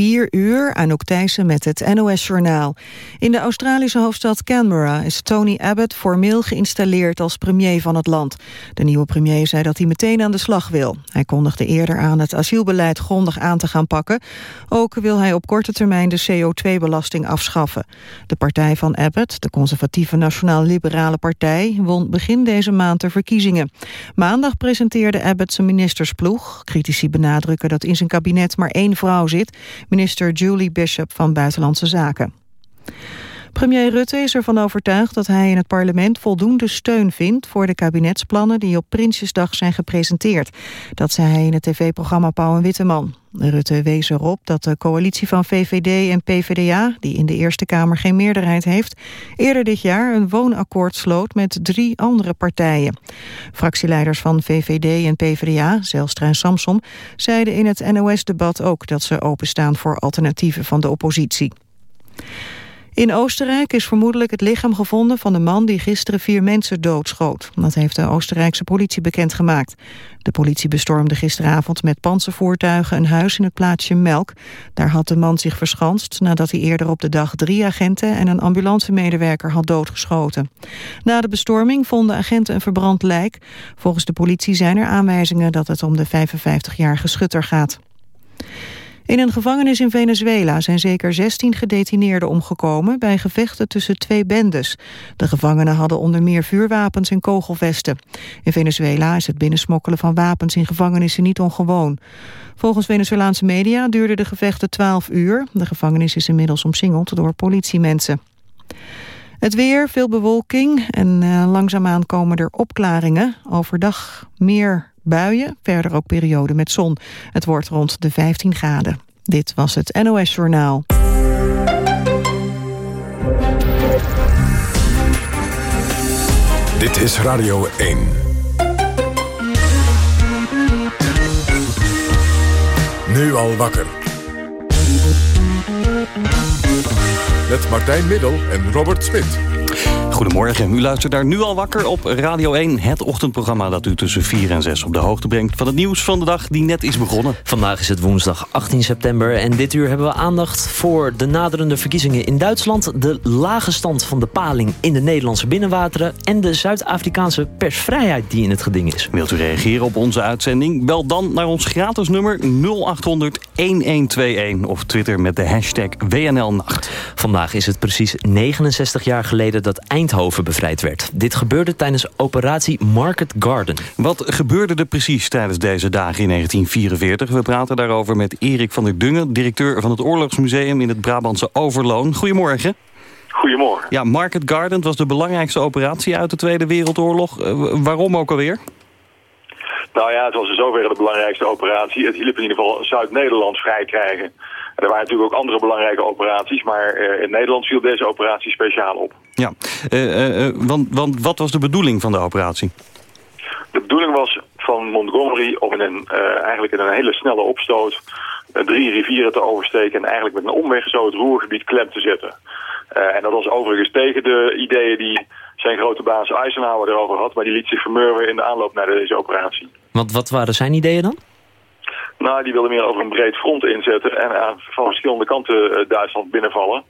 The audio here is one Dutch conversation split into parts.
4 uur, Anouk Thijssen met het NOS-journaal. In de Australische hoofdstad Canberra is Tony Abbott formeel geïnstalleerd als premier van het land. De nieuwe premier zei dat hij meteen aan de slag wil. Hij kondigde eerder aan het asielbeleid grondig aan te gaan pakken. Ook wil hij op korte termijn de CO2-belasting afschaffen. De partij van Abbott, de conservatieve Nationaal-Liberale Partij, won begin deze maand de verkiezingen. Maandag presenteerde Abbott zijn ministersploeg. Critici benadrukken dat in zijn kabinet maar één vrouw zit, minister Julie Bishop van Buitenlandse Zaken. Premier Rutte is ervan overtuigd dat hij in het parlement voldoende steun vindt voor de kabinetsplannen die op Prinsjesdag zijn gepresenteerd. Dat zei hij in het tv-programma Pauw en Witteman. Rutte wees erop dat de coalitie van VVD en PvdA, die in de Eerste Kamer geen meerderheid heeft, eerder dit jaar een woonakkoord sloot met drie andere partijen. Fractieleiders van VVD en PvdA, Zelstra en Samsom, zeiden in het NOS-debat ook dat ze openstaan voor alternatieven van de oppositie. In Oostenrijk is vermoedelijk het lichaam gevonden van de man die gisteren vier mensen doodschoot. Dat heeft de Oostenrijkse politie bekendgemaakt. De politie bestormde gisteravond met panzervoertuigen een huis in het plaatsje Melk. Daar had de man zich verschanst nadat hij eerder op de dag drie agenten en een ambulancemedewerker had doodgeschoten. Na de bestorming vonden agenten een verbrand lijk. Volgens de politie zijn er aanwijzingen dat het om de 55-jarige schutter gaat. In een gevangenis in Venezuela zijn zeker 16 gedetineerden omgekomen bij gevechten tussen twee bendes. De gevangenen hadden onder meer vuurwapens en kogelvesten. In Venezuela is het binnensmokkelen van wapens in gevangenissen niet ongewoon. Volgens Venezolaanse media duurden de gevechten 12 uur. De gevangenis is inmiddels omsingeld door politiemensen. Het weer, veel bewolking en uh, langzaamaan komen er opklaringen. Overdag meer buien, verder ook periode met zon. Het wordt rond de 15 graden. Dit was het NOS Journaal. Dit is Radio 1. Nu al wakker. Met Martijn Middel en Robert Smit. Goedemorgen, u luistert daar nu al wakker op Radio 1. Het ochtendprogramma dat u tussen 4 en 6 op de hoogte brengt... van het nieuws van de dag die net is begonnen. Vandaag is het woensdag 18 september en dit uur hebben we aandacht... voor de naderende verkiezingen in Duitsland... de lage stand van de paling in de Nederlandse binnenwateren... en de Zuid-Afrikaanse persvrijheid die in het geding is. Wilt u reageren op onze uitzending? Bel dan naar ons gratis nummer 0800-1121... of twitter met de hashtag WNLNacht. Vandaag is het precies 69 jaar geleden dat eind Eindhoven bevrijd werd. Dit gebeurde tijdens operatie Market Garden. Wat gebeurde er precies tijdens deze dagen in 1944? We praten daarover met Erik van der Dungen... directeur van het Oorlogsmuseum in het Brabantse Overloon. Goedemorgen. Goedemorgen. Ja, Market Garden was de belangrijkste operatie uit de Tweede Wereldoorlog. Uh, waarom ook alweer? Nou ja, het was in zoverre de belangrijkste operatie. Het hielp in ieder geval Zuid-Nederland vrij krijgen. Er waren natuurlijk ook andere belangrijke operaties, maar uh, in Nederland viel deze operatie speciaal op. Ja, uh, want, want wat was de bedoeling van de operatie? De bedoeling was van Montgomery om in een, eigenlijk in een hele snelle opstoot drie rivieren te oversteken en eigenlijk met een omweg zo het roergebied klem te zetten. en dat was overigens tegen de ideeën die zijn grote baas Eisenhower erover had, maar die liet zich vermurwen in de aanloop naar deze operatie. Want wat waren zijn ideeën dan? Nou, die wilde meer over een breed front inzetten en aan van verschillende kanten uh, Duitsland binnenvallen.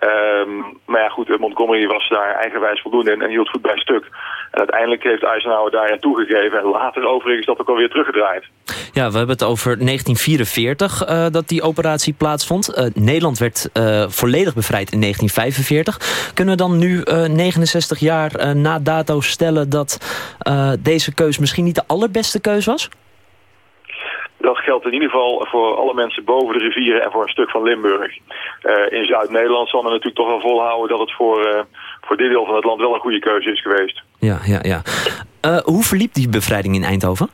Um, maar ja, goed, Montgomery was daar eigenwijs voldoende in en hield goed bij stuk. En uiteindelijk heeft Eisenhower daarin toegegeven. En later overigens dat ook alweer teruggedraaid. Ja, we hebben het over 1944 uh, dat die operatie plaatsvond. Nederland werd volledig bevrijd in 1945. Kunnen we dan nu 69 jaar na dato stellen dat deze keus misschien niet de allerbeste keus was? Dat geldt in ieder geval voor alle mensen boven de rivieren en voor een stuk van Limburg. Uh, in Zuid-Nederland zal men natuurlijk toch wel volhouden dat het voor, uh, voor dit deel van het land wel een goede keuze is geweest. Ja, ja, ja. Uh, hoe verliep die bevrijding in Eindhoven?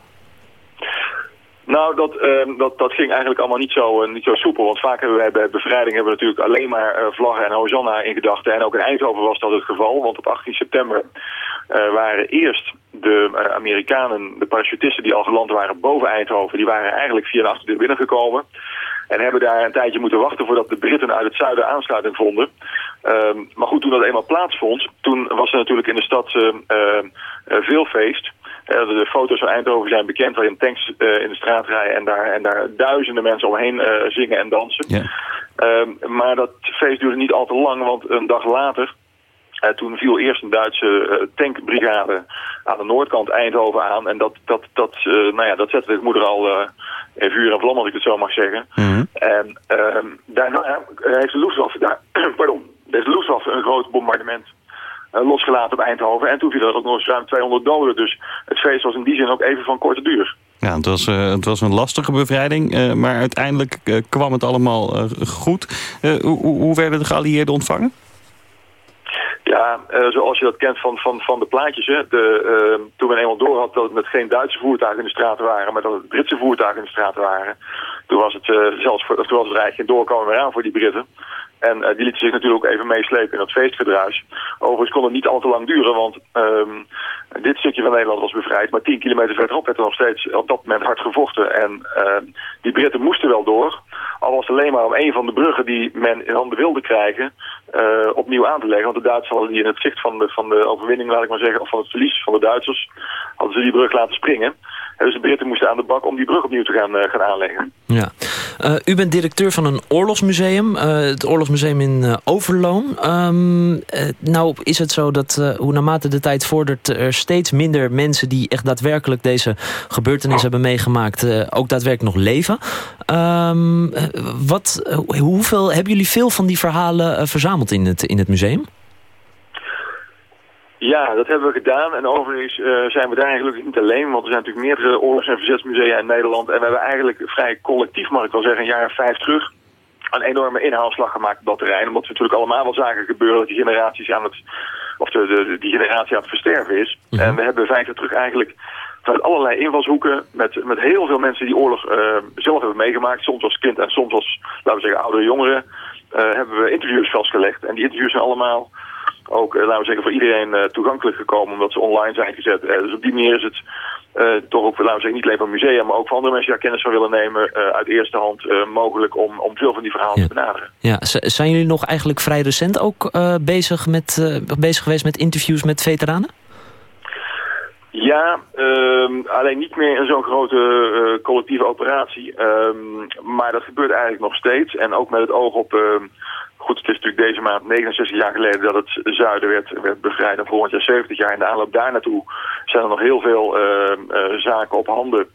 Nou, dat, uh, dat, dat ging eigenlijk allemaal niet zo, uh, niet zo soepel. Want vaak hebben wij bij bevrijding hebben we natuurlijk alleen maar uh, vlaggen en Hosanna in gedachten. En ook in Eindhoven was dat het geval. Want op 18 september waren eerst de Amerikanen, de parachutisten die al geland waren boven Eindhoven... die waren eigenlijk via de achterdeur binnengekomen. En hebben daar een tijdje moeten wachten voordat de Britten uit het zuiden aansluiting vonden. Uh, maar goed, toen dat eenmaal plaatsvond, toen was er natuurlijk in de stad veel feest... de foto's van Eindhoven zijn bekend waarin tanks in de straat rijden en daar, en daar duizenden mensen omheen zingen en dansen. Ja. Ehm, maar dat feest duurde niet al te lang, want een dag later uh, toen viel eerst een Duitse uh, tankbrigade aan de noordkant Eindhoven aan. En dat, dat, dat, uh, nou ja, dat zette de moeder al in vuur en vlam, als ik het zo mag zeggen. Mhm. En ehm, daarna heeft de Luftwaffe, daar, pardon, heeft de Luftwaffe een groot bombardement losgelaten op Eindhoven. En toen viel er ook nog eens ruim 200 doden. Dus het feest was in die zin ook even van korte duur. Ja, het was, het was een lastige bevrijding, maar uiteindelijk kwam het allemaal goed. hoe, hoe werden de geallieerden ontvangen? Ja, zoals je dat kent van, van, van de plaatjes. Hè. De, toen men eenmaal door had dat het met geen Duitse voertuigen in de straat waren, maar dat het Britse voertuigen in de straat waren. Toen was het, zelfs voor, toen was het eigenlijk geen doorkomen meer aan voor die Britten. En die lieten zich natuurlijk ook even meeslepen in dat feestgedruis. Overigens kon het niet al te lang duren, want um, dit stukje van Nederland was bevrijd. Maar 10 kilometer verderop werd er nog steeds op dat moment hard gevochten. En die Britten moesten wel door. Al was het alleen maar om een van de bruggen die men in handen wilde krijgen uh, opnieuw aan te leggen. Want de Duitsers hadden die in het zicht van de, van de overwinning, laat ik maar zeggen, of van het verlies van de Duitsers, hadden ze die brug laten springen. Dus de Britten moesten aan de bak om die brug opnieuw te gaan, uh, gaan aanleggen. Ja. Uh, u bent directeur van een oorlogsmuseum, het oorlogsmuseum in Overloon. Um, nou is het zo dat hoe naarmate de tijd vordert er steeds minder mensen die echt daadwerkelijk deze gebeurtenis hebben meegemaakt ook daadwerkelijk nog leven. Um, wat, hoeveel, hebben jullie veel van die verhalen verzameld in het, in het museum? Ja, dat hebben we gedaan. En overigens uh, zijn we daar eigenlijk niet alleen. Want er zijn natuurlijk meerdere oorlogs- en verzetsmusea in Nederland. En we hebben eigenlijk vrij collectief, mag ik wel zeggen, een jaar of vijf terug... een enorme inhaalslag gemaakt op dat terrein. Omdat we natuurlijk allemaal wel zagen gebeuren dat die generaties aan het... of de, de, die generatie aan het versterven is. Mhm. En we hebben vijf jaar terug eigenlijk vanuit allerlei invalshoeken... met, met heel veel mensen die oorlog uh, zelf hebben meegemaakt. Soms als kind en soms als, laten we zeggen, oudere jongeren... Uh, hebben we interviews vastgelegd. En die interviews zijn allemaal ook, eh, laten we zeggen, voor iedereen toegankelijk gekomen omdat ze online zijn gezet. Dus op die manier is het toch ook, laten we zeggen, niet alleen voor musea, maar ook voor andere mensen die daar kennis van willen nemen uit eerste hand mogelijk om, om veel van die verhalen te benaderen. Ja, zijn jullie nog eigenlijk vrij recent ook bezig, met, bezig geweest met interviews met veteranen? Ja, um, alleen niet meer in zo'n grote uh, collectieve operatie. Um, maar dat gebeurt eigenlijk nog steeds. En ook met het oog op... Uh, goed, het is natuurlijk deze maand 69 jaar geleden dat het zuiden werd, werd bevrijd. En volgend jaar 70 jaar. In de aanloop daar naartoe zijn er nog heel veel uh, zaken op handen.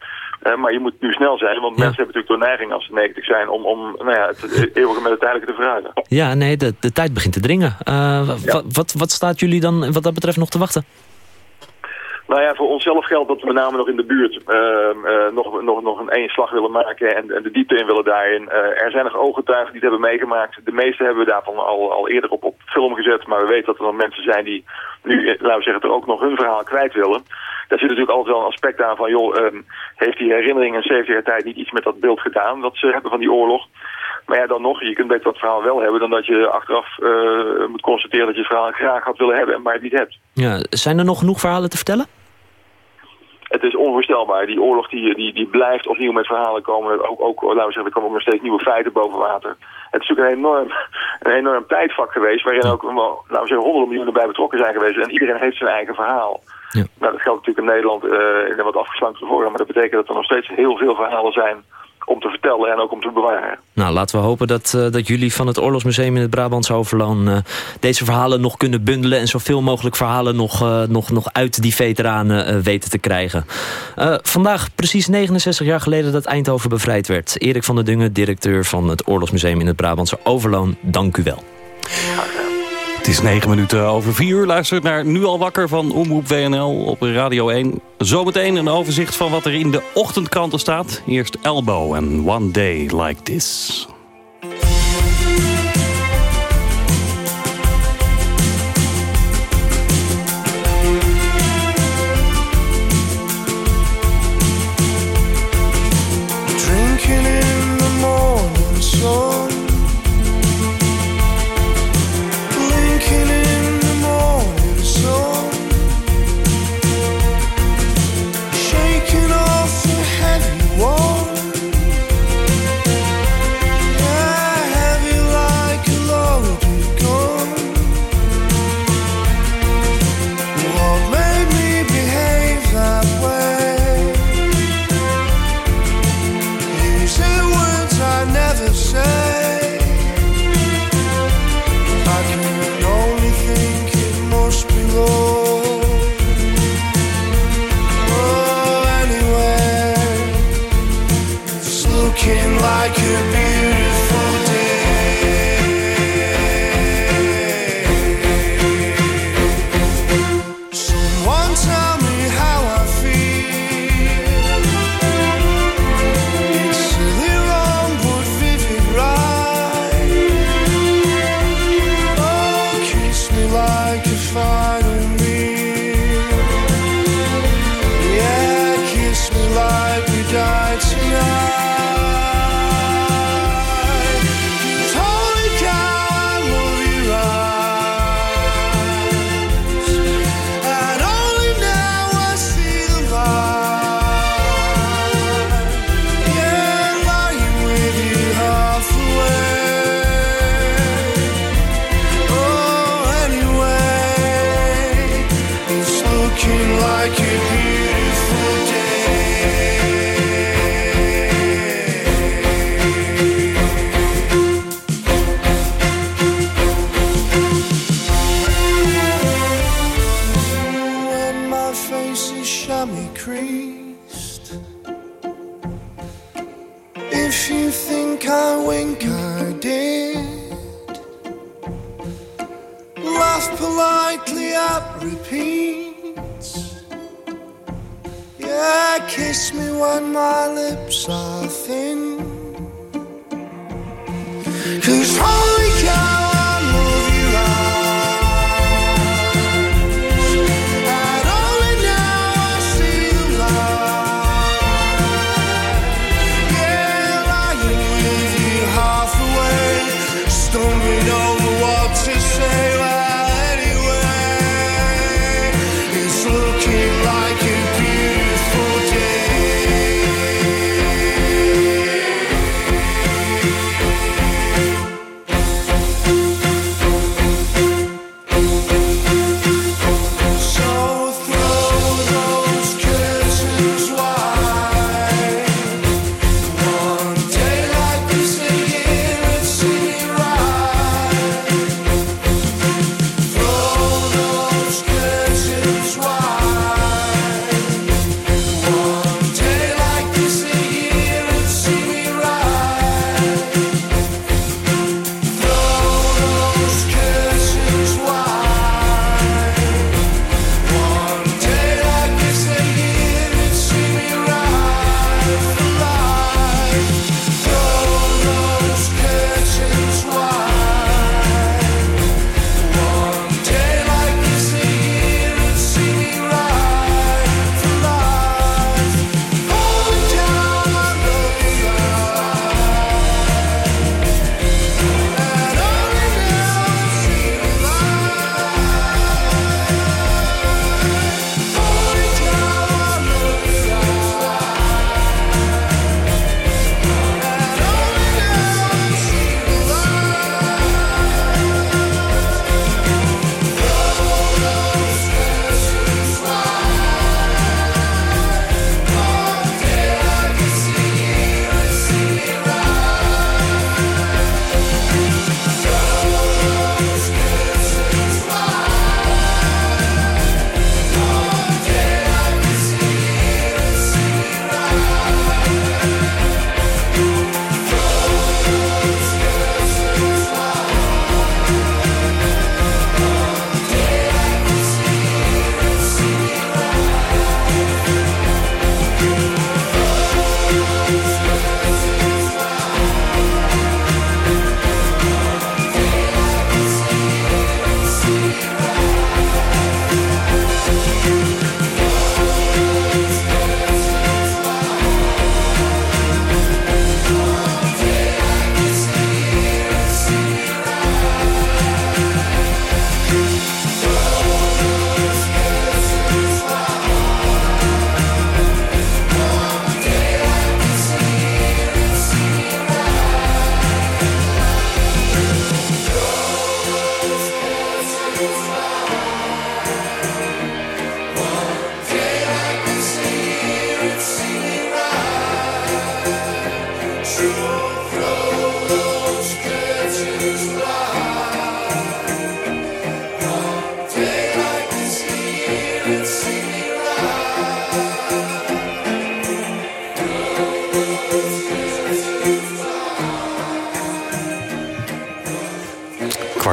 Uh, maar je moet nu snel zijn, want mensen hebben natuurlijk door neiging als ze 90 zijn om, om nou ja, het eeuwige met het tijdelijke te vragen. Ja, nee, de, de tijd begint te dringen. Ja. wat, wat staat jullie dan wat dat betreft nog te wachten? Nou ja, voor onszelf geldt dat we met name nog in de buurt uh, uh, nog, nog, nog een één slag willen maken en, en de diepte in willen daarin. Uh, er zijn nog ooggetuigen die het hebben meegemaakt. De meeste hebben we daarvan al, al eerder op, op film gezet, maar we weten dat er nog mensen zijn die nu, laten we zeggen, er ook nog hun verhaal kwijt willen. Daar zit natuurlijk altijd wel een aspect aan van, joh, um, heeft die herinnering in 70 jaar tijd niet iets met dat beeld gedaan dat ze hebben van die oorlog? Maar ja, dan nog, je kunt beter dat verhaal wel hebben dan dat je achteraf moet constateren dat je het verhaal graag had willen hebben, maar het niet hebt. Ja, zijn er nog genoeg verhalen te vertellen? Het is onvoorstelbaar. Die oorlog die, die, die blijft opnieuw met verhalen komen. Ook, ook, laten we zeggen, er komen ook nog steeds nieuwe feiten boven water. Het is natuurlijk een enorm, een enorm tijdvak geweest... waarin ook laten we zeggen, honderden miljoenen bij betrokken zijn geweest. En iedereen heeft zijn eigen verhaal. Ja. Nou, dat geldt natuurlijk in Nederland uh, in een wat afgeslankte vorm. Maar dat betekent dat er nog steeds heel veel verhalen zijn om te vertellen en ook om te bewaren. Nou, laten we hopen dat, uh, dat jullie van het Oorlogsmuseum in het Brabantse Overloon... Uh, deze verhalen nog kunnen bundelen... en zoveel mogelijk verhalen nog, uh, nog, nog uit die veteranen weten te krijgen. vandaag, precies 69 jaar geleden dat Eindhoven bevrijd werd. Erik van der Dungen, directeur van het Oorlogsmuseum in het Brabantse Overloon. Dank u wel. Het is negen minuten over vier uur. Luistert naar Nu al wakker van Omroep WNL op Radio 1. Zometeen een overzicht van wat er in de ochtendkranten staat. Eerst Elbow en One Day Like This.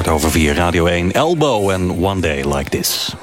kwart over vier, Radio 1, Elbow en One Day Like This.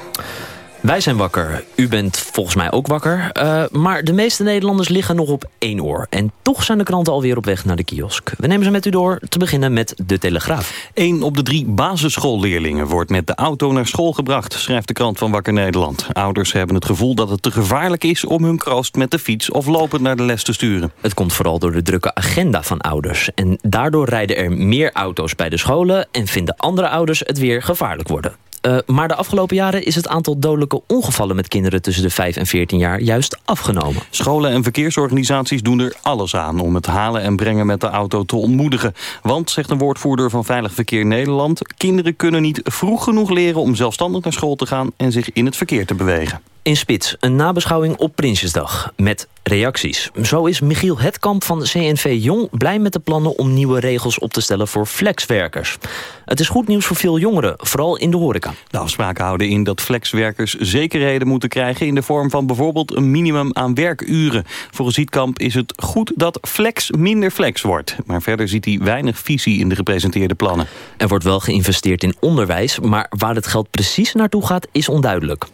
Wij zijn wakker. U bent volgens mij ook wakker. Uh, maar de meeste Nederlanders liggen nog op één oor. En toch zijn de kranten alweer op weg naar de kiosk. We nemen ze met u door, te beginnen met De Telegraaf. Eén op de drie basisschoolleerlingen wordt met de auto naar school gebracht... schrijft de krant van Wakker Nederland. Ouders hebben het gevoel dat het te gevaarlijk is... om hun kroost met de fiets of lopend naar de les te sturen. Het komt vooral door de drukke agenda van ouders. En daardoor rijden er meer auto's bij de scholen... en vinden andere ouders het weer gevaarlijk worden. Uh, maar de afgelopen jaren is het aantal dodelijke ongevallen met kinderen tussen de 5 en 14 jaar juist afgenomen. Scholen en verkeersorganisaties doen er alles aan om het halen en brengen met de auto te ontmoedigen. Want, zegt een woordvoerder van Veilig Verkeer Nederland, kinderen kunnen niet vroeg genoeg leren om zelfstandig naar school te gaan en zich in het verkeer te bewegen. In Spits, een nabeschouwing op Prinsjesdag. Met reacties. Zo is Michiel Hetkamp van CNV Jong blij met de plannen om nieuwe regels op te stellen voor flexwerkers. Het is goed nieuws voor veel jongeren, vooral in de horeca. De afspraken houden in dat flexwerkers zekerheden moeten krijgen... in de vorm van bijvoorbeeld een minimum aan werkuren. Volgens Hietkamp is het goed dat flex minder flex wordt. Maar verder ziet hij weinig visie in de gepresenteerde plannen. Er wordt wel geïnvesteerd in onderwijs... maar waar het geld precies naartoe gaat is onduidelijk.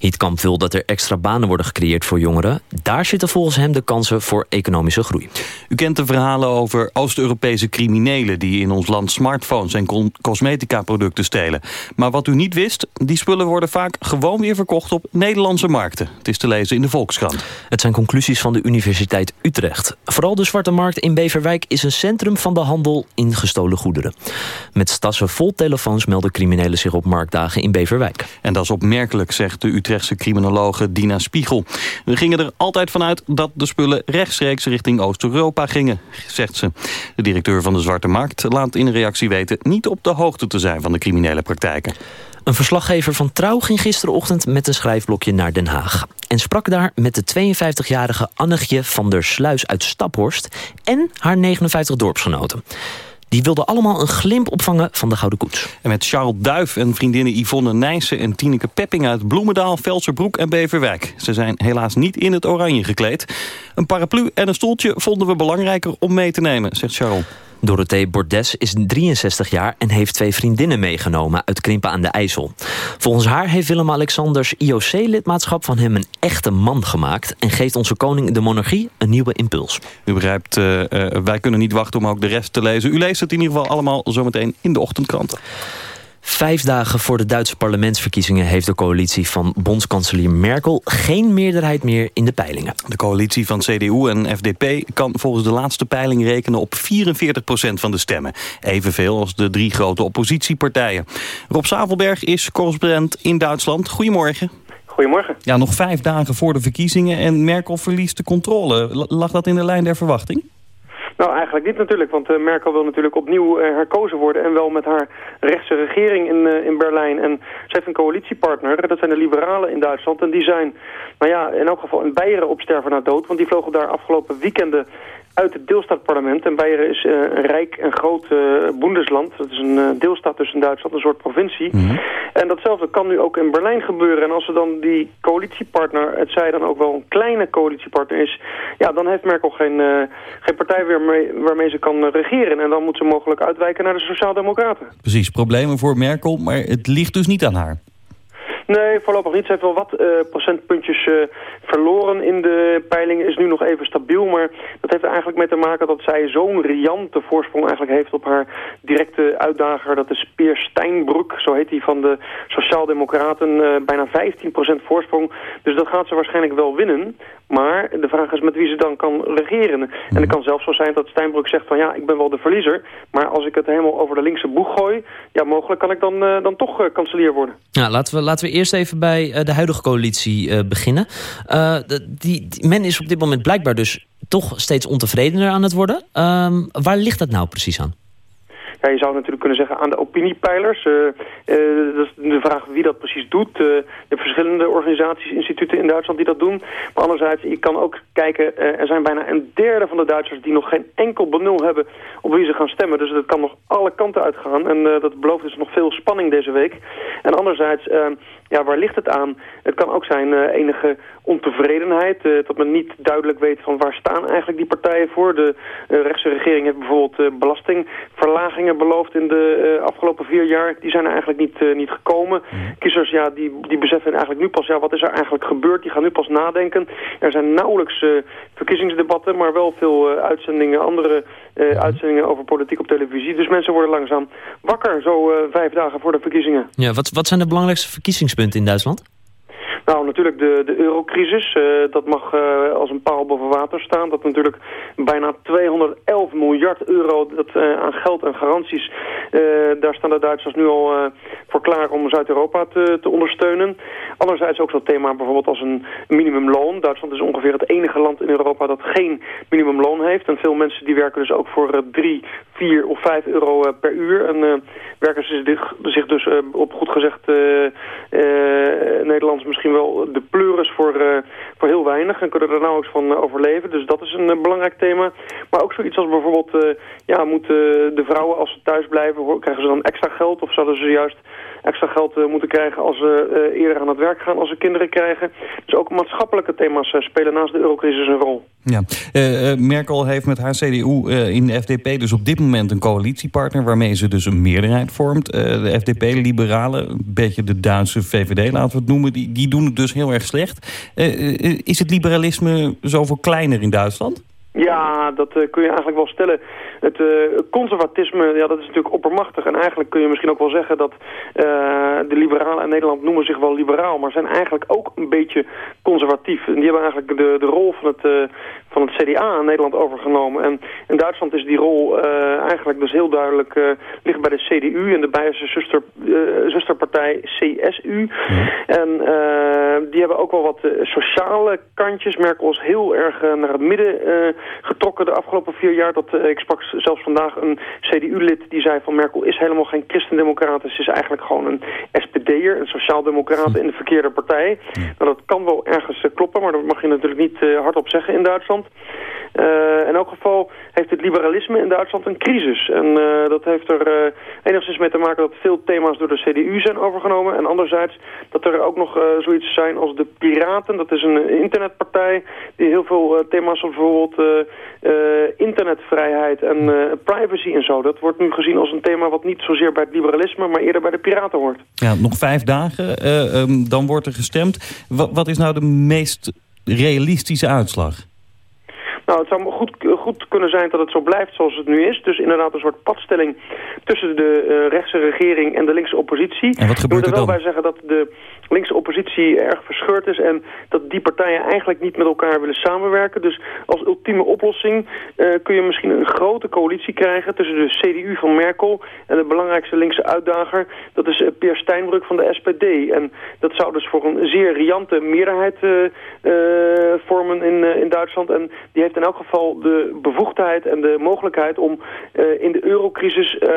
Hietkamp wil dat er extra banen worden gecreëerd voor jongeren. Daar zitten volgens hem de kansen voor economische groei. U kent de verhalen over Oost-Europese criminelen... die in ons land smartphones en cosmetica-producten stelen. Maar wat u niet wist, die spullen worden vaak gewoon weer verkocht... op Nederlandse markten. Het is te lezen in de Volkskrant. Het zijn conclusies van de Universiteit Utrecht. Vooral de Zwarte Markt in Beverwijk is een centrum van de handel in gestolen goederen. Met stassen vol telefoons melden criminelen zich op marktdagen in Beverwijk. En dat is opmerkelijk, zegt de Utrechtse criminologe Dina Spiegel. We gingen er altijd vanuit dat de spullen rechtstreeks richting Oost-Europa gingen, zegt ze. De directeur van de Zwarte Markt laat in reactie weten... niet op de hoogte te zijn van de criminele praktijken. Een verslaggever van Trouw ging gisterenochtend met een schrijfblokje naar Den Haag. En sprak daar met de 52-jarige Annegje van der Sluis uit Staphorst... en haar 59 dorpsgenoten. Die wilden allemaal een glimp opvangen van de Gouden Koets. En met Charles Duif en vriendinnen Yvonne Nijssen en Tineke Pepping uit Bloemendaal, Velserbroek en Beverwijk. Ze zijn helaas niet in het oranje gekleed. Een paraplu en een stoeltje vonden we belangrijker om mee te nemen, zegt Charles. Dorothee Bordes is 63 jaar en heeft twee vriendinnen meegenomen uit Krimpen aan de IJssel. Volgens haar heeft Willem-Alexanders IOC-lidmaatschap van hem een echte man gemaakt... en geeft onze koning de monarchie een nieuwe impuls. U begrijpt, uh, uh, wij kunnen niet wachten om ook de rest te lezen. U leest het in ieder geval allemaal zometeen in de ochtendkranten. Vijf dagen voor de Duitse parlementsverkiezingen... heeft de coalitie van bondskanselier Merkel geen meerderheid meer in de peilingen. De coalitie van CDU en FDP kan volgens de laatste peiling rekenen op 44% van de stemmen. Evenveel als de drie grote oppositiepartijen. Rob Zavelberg is correspondent in Duitsland. Goedemorgen. Goedemorgen. Ja, nog vijf dagen voor de verkiezingen en Merkel verliest de controle. Lag dat in de lijn der verwachting? Nou, eigenlijk niet natuurlijk, want uh, Merkel wil natuurlijk opnieuw uh, herkozen worden... en wel met haar rechtse regering in, uh, in Berlijn. En ze heeft een coalitiepartner, dat zijn de liberalen in Duitsland... en die zijn, nou ja, in elk geval in Beieren op sterven na dood... want die vlogen daar afgelopen weekenden uit het deelstaatparlement. En Beieren is uh, een rijk en groot uh, boendesland. Dat is een uh, deelstaat tussen Duitsland, een soort provincie. Mm -hmm. En datzelfde kan nu ook in Berlijn gebeuren. En als er dan die coalitiepartner, het zij dan ook wel een kleine coalitiepartner is... ja, dan heeft Merkel geen, geen partij weer mee, waarmee ze kan regeren. En dan moet ze mogelijk uitwijken naar de Sociaaldemocraten. Precies, problemen voor Merkel, maar het ligt dus niet aan haar. Nee, voorlopig niet. Ze heeft wel wat uh, procentpuntjes uh, verloren in de peiling. Is nu nog even stabiel, maar dat heeft er eigenlijk mee te maken dat zij zo'n riante voorsprong eigenlijk heeft op haar directe uitdager. Dat is Peer Steinbroek, zo heet hij van de Sociaaldemocraten. Uh, bijna 15% voorsprong. Dus dat gaat ze waarschijnlijk wel winnen. Maar de vraag is met wie ze dan kan regeren. En het kan zelfs zo zijn dat Steinbrück zegt van ja, ik ben wel de verliezer. Maar als ik het helemaal over de linkse boeg gooi... ja, mogelijk kan ik dan, uh, dan toch uh, kanselier worden. Ja, laten we, laten we eerst even bij uh, de huidige coalitie beginnen. Die, die, men is op dit moment blijkbaar dus toch steeds ontevredener aan het worden. Um, waar ligt dat nou precies aan? Ja, je zou natuurlijk kunnen zeggen aan de opiniepeilers. Uh, uh, dat is de vraag wie dat precies doet. Uh, de verschillende organisaties, instituten in Duitsland die dat doen. Maar anderzijds, je kan ook kijken, er zijn bijna een derde van de Duitsers die nog geen enkel benul hebben op wie ze gaan stemmen. Dus dat kan nog alle kanten uitgaan. En dat belooft dus nog veel spanning deze week. En anderzijds, ja, waar ligt het aan? Het kan ook zijn enige ontevredenheid. dat men niet duidelijk weet van waar staan eigenlijk die partijen voor. De rechtse regering heeft bijvoorbeeld belastingverlagingen beloofd in de uh, afgelopen vier jaar, die zijn er eigenlijk niet, uh, niet gekomen. Mhm. Kiezers, ja, die, die beseffen eigenlijk nu pas, ja, wat is er eigenlijk gebeurd? Die gaan nu pas nadenken. Er zijn nauwelijks uh, verkiezingsdebatten, maar wel veel uitzendingen, andere Mhm. uitzendingen over politiek op televisie. Dus mensen worden langzaam wakker, zo vijf dagen voor de verkiezingen. Ja, wat, wat zijn de belangrijkste in Duitsland? Nou, natuurlijk de, de eurocrisis. Uh, dat mag uh, als een paal boven water staan. Dat natuurlijk bijna 211 miljard euro dat, uh, aan geld en garanties... daar staan de Duitsers nu al voor klaar om Zuid-Europa te, te, ondersteunen. Anderzijds ook zo'n thema bijvoorbeeld als een minimumloon. Duitsland is ongeveer het enige land in Europa dat geen minimumloon heeft. En veel mensen die werken dus ook voor 3, 4 of 5 euro per uur. En werken ze zich, zich dus op goed gezegd Nederlands misschien wel de pleuris voor, uh, voor heel weinig en kunnen er nauwelijks van uh, overleven. Dus dat is een uh, belangrijk thema. Maar ook zoiets als bijvoorbeeld, ja, moeten de vrouwen als ze thuis blijven, krijgen ze dan extra geld? Of zouden ze juist extra geld moeten krijgen als ze eerder aan het werk gaan, als ze kinderen krijgen? Dus ook maatschappelijke thema's spelen naast de eurocrisis een rol. Ja, Merkel heeft met haar CDU in de FDP dus op dit moment een coalitiepartner waarmee ze dus een meerderheid vormt. de FDP, liberalen, een beetje de Duitse VVD laten we het noemen, die, die doen het dus heel erg slecht. Is het liberalisme zoveel kleiner in Duitsland? Ja, dat kun je eigenlijk wel stellen. Het uh, conservatisme, ja, dat is natuurlijk oppermachtig. En eigenlijk kun je misschien ook wel zeggen dat uh, de liberalen in Nederland noemen zich wel liberaal, maar zijn eigenlijk ook een beetje conservatief. En die hebben eigenlijk de, de rol van het, van het CDA in Nederland overgenomen. En in Duitsland is die rol eigenlijk dus heel duidelijk ligt bij de CDU en de Beierse zuster, zusterpartij CSU. En die hebben ook wel wat sociale kantjes. Merkel is heel erg naar het midden getrokken de afgelopen vier jaar. Dat, ik sprak zelfs vandaag een CDU-lid die zei van Merkel is helemaal geen christendemocraat. Ze is eigenlijk gewoon een SPD'er, een sociaaldemocraat in de verkeerde partij. Nou, dat kan wel ergens uh, kloppen, maar dat mag je natuurlijk niet uh, hardop zeggen in Duitsland. in elk geval heeft het liberalisme in Duitsland een crisis. En dat heeft er enigszins mee te maken dat veel thema's door de CDU zijn overgenomen. En anderzijds dat er ook nog zoiets zijn als de Piraten. Dat is een internetpartij die heel veel thema's als bijvoorbeeld internetvrijheid en uh, privacy en zo. Dat wordt nu gezien als een thema wat niet zozeer bij het liberalisme, maar eerder bij de piraten hoort. Ja, nog vijf dagen, uh, um, dan wordt er gestemd. W wat is nou de meest realistische uitslag? Nou, het zou goed, goed kunnen zijn dat het zo blijft zoals het nu is. Dus inderdaad een soort padstelling tussen de uh, rechtse regering en de linkse oppositie. En wat gebeurt er dan? Ik moet er wel bij zeggen dat de linkse oppositie erg verscheurd is... en dat die partijen eigenlijk niet met elkaar willen samenwerken. Dus als ultieme oplossing uh, kun je misschien een grote coalitie krijgen... tussen de CDU van Merkel en de belangrijkste linkse uitdager... dat is uh, Peer Steinbrück van de SPD. En dat zou dus voor een zeer riante meerderheid vormen in, in Duitsland. En die heeft in elk geval de bevoegdheid en de mogelijkheid om in de eurocrisis uh,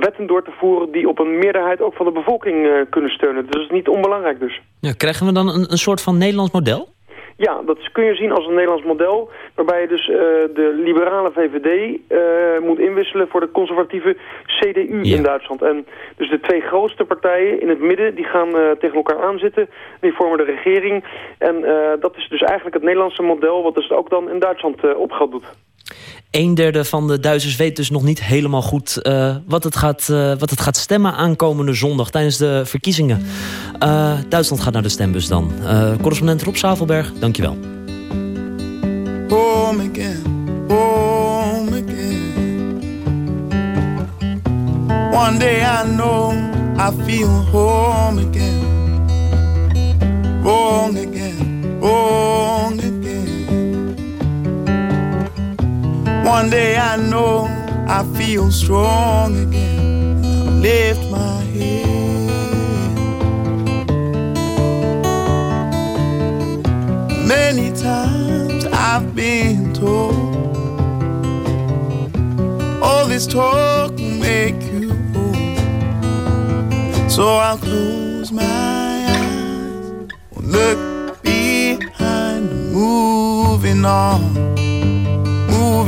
wetten door te voeren die op een meerderheid ook van de bevolking kunnen steunen. Dus dat is niet onbelangrijk dus. Ja, krijgen we dan een, een soort van Nederlands model? Ja, dat kun je zien als een Nederlands model... waarbij je dus uh, de liberale VVD uh, moet inwisselen voor de conservatieve CDU ja. in Duitsland. En dus de twee grootste partijen in het midden... die gaan uh, tegen elkaar aanzitten, die vormen de regering. En dat is dus eigenlijk het Nederlandse model... wat dus ook dan in Duitsland op geld doet. Een derde van de Duitsers weet dus nog niet helemaal goed uh, wat, het gaat, uh, wat het gaat stemmen aankomende zondag tijdens de verkiezingen. Uh, Duitsland gaat naar de stembus dan. correspondent Rob Zavelberg, dankjewel. Home again, home again. One day I know I feel home again, One day I know I feel strong again. I lift my head. Many times I've been told all this talk will make you old. So I'll close my eyes, look behind, moving on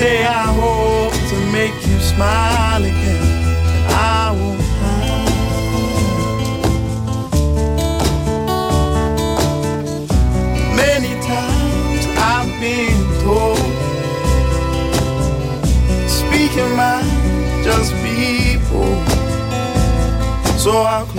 One day I hope to make you smile again. I will hide. Many times I've been told, speaking my just people. So I'll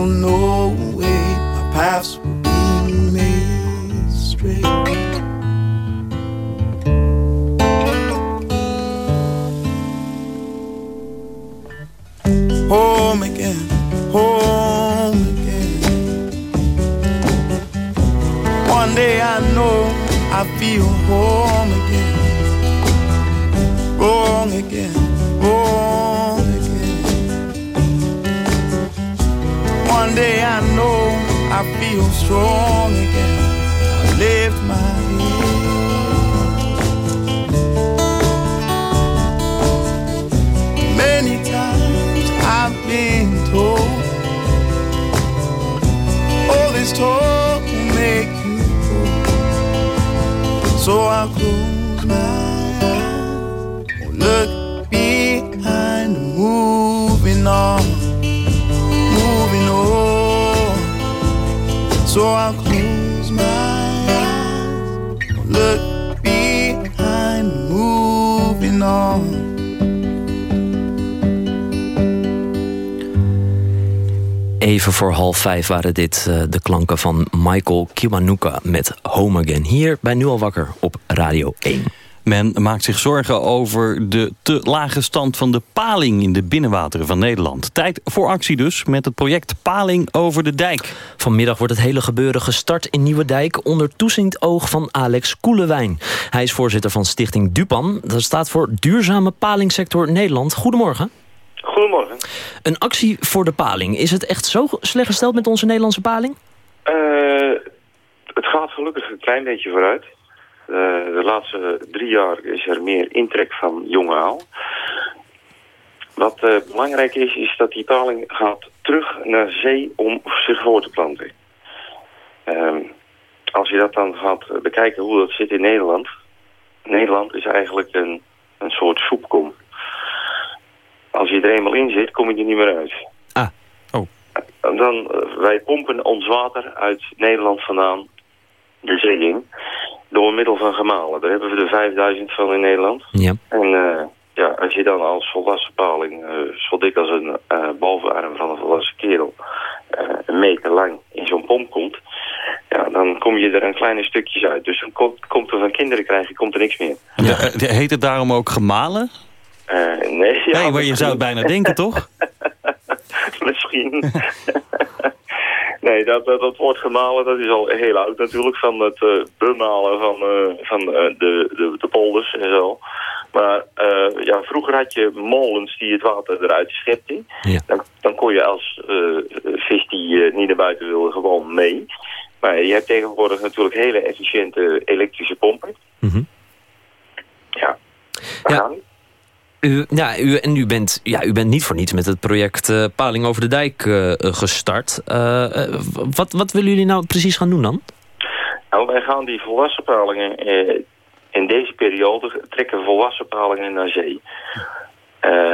feel no way. My paths will be made straight. Home again, home again. One day I know I feel home strong again. I lift my head. Many times I've been told all this talk will make you old. So I'll close Even voor half vijf waren dit uh, de klanken van Michael Kiwanuka met Home Again. Hier bij Nu al wakker op Radio 1. Men maakt zich zorgen over de te lage stand van de paling in de binnenwateren van Nederland. Tijd voor actie dus met het project Paling over de dijk. Vanmiddag wordt het hele gebeuren gestart in Nieuwe Dijk onder toeziend oog van Alex Koelewijn. Hij is voorzitter van Stichting Dupan. Dat staat voor Duurzame Palingsector Nederland. Goedemorgen. Goedemorgen. Een actie voor de paling. Is het echt zo slecht gesteld met onze Nederlandse paling? Uh, het gaat gelukkig een klein beetje vooruit. Uh, de laatste drie jaar is er meer intrek van jonge haal. Wat uh, belangrijk is, is dat die paling gaat terug naar zee om zich voor te planten. als je dat dan gaat bekijken hoe dat zit in Nederland. Nederland is eigenlijk een, een soort soepkom. Als je er eenmaal in zit, kom je er niet meer uit. Ah, oh. Dan, wij pompen ons water uit Nederland vandaan de zee in. Door middel van gemalen. Daar hebben we er 5000 van in Nederland. Ja. En uh, ja, als je dan als volwassen paling, uh, zo dik als een uh, bovenarm van een volwassen kerel, een meter lang in zo'n pomp komt, ja, dan kom je er een kleine stukjes uit. Dus dan komt, komt er van kinderen krijgen, komt er niks meer. Ja, heet het daarom ook gemalen? Nee, ja, nee, maar je zou het bijna denken, toch? Misschien. nee, dat, dat, dat wordt gemalen, dat is al heel oud natuurlijk, van het uh, bemalen van, uh, van uh, de, de, de polders en zo. Maar ja, vroeger had je molens die het water eruit schepten. Ja. Dan, dan kon je als vis die niet naar buiten wilde gewoon mee. Maar je hebt tegenwoordig natuurlijk hele efficiënte elektrische pompen. Mm -hmm. Ja, ja. U, ja, u, en u bent, ja, u bent niet voor niets met het project uh, Paling over de Dijk uh, gestart. Uh, wat, wat willen jullie nou precies gaan doen dan? Nou, wij gaan die volwassen palingen in deze periode trekken volwassen palingen naar zee.